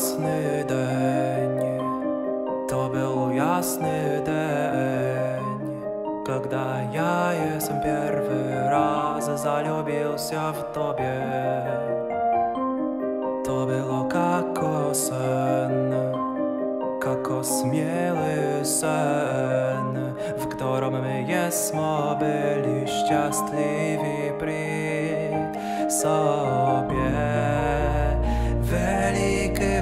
jasny день, to był jasny день, когда я jestem первый раз залюбился в тебе. To było как sen, как смелый sen, в котором мы есмо были счастливы при sobie. Великий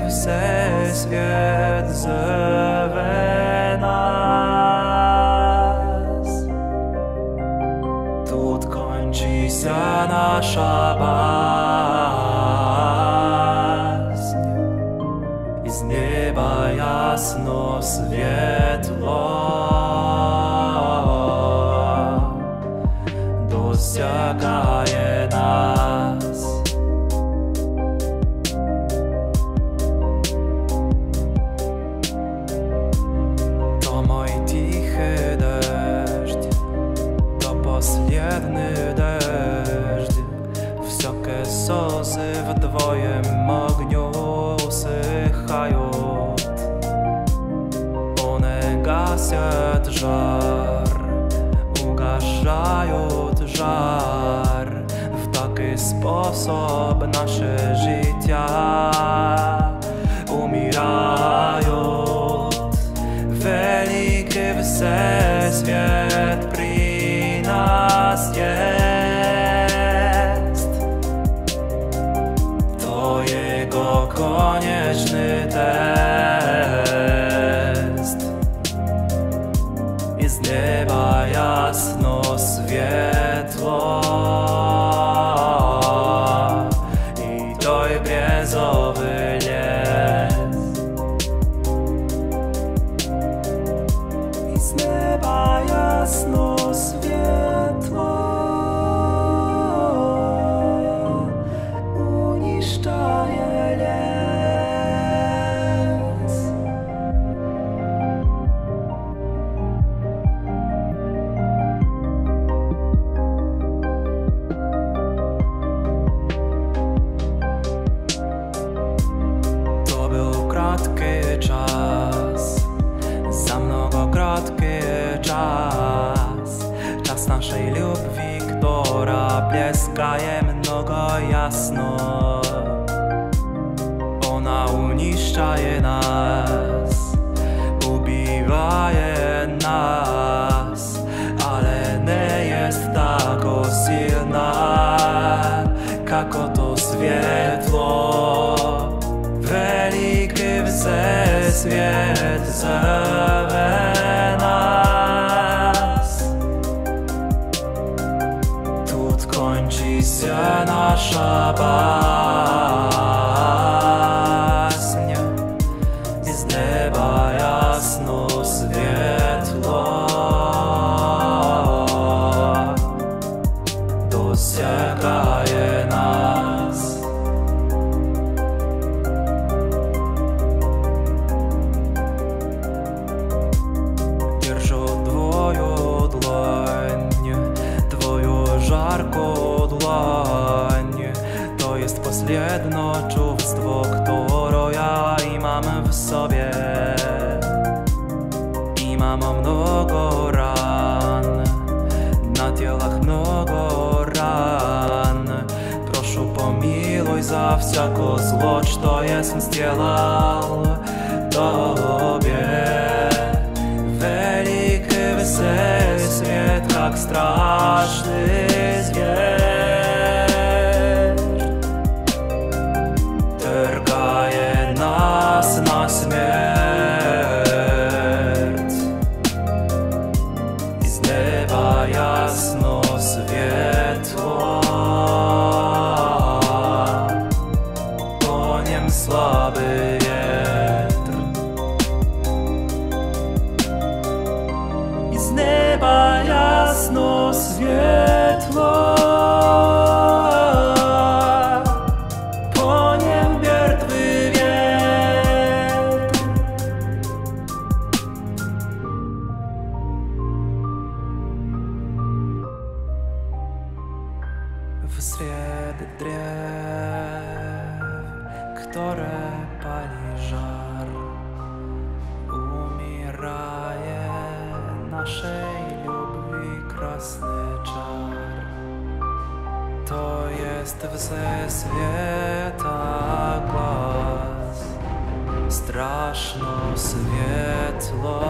всесвіт зове нас. Тут кончится наша баснь. Из неба ясно светло досягает способ наше життя умирають. Великий всесвіт при нас jest. To jego konieczny test. naszej любви, która błyskaje mnogo jasno. Ona uniszczaje nas, ubiwaje nas, ale nie jest tak silna, jak to światło. Великий всесвіт зове mam mnogo ran, na телах много ран. Прошу помилуй за всяко зло, что я сделал Тобе. Великий всесвет, как страшный koniem słaby wiatr. I z nieba jasno światło. Pali żar Umieraje naszej любви krasny czar To jest ze świata głaz Straszno świetlo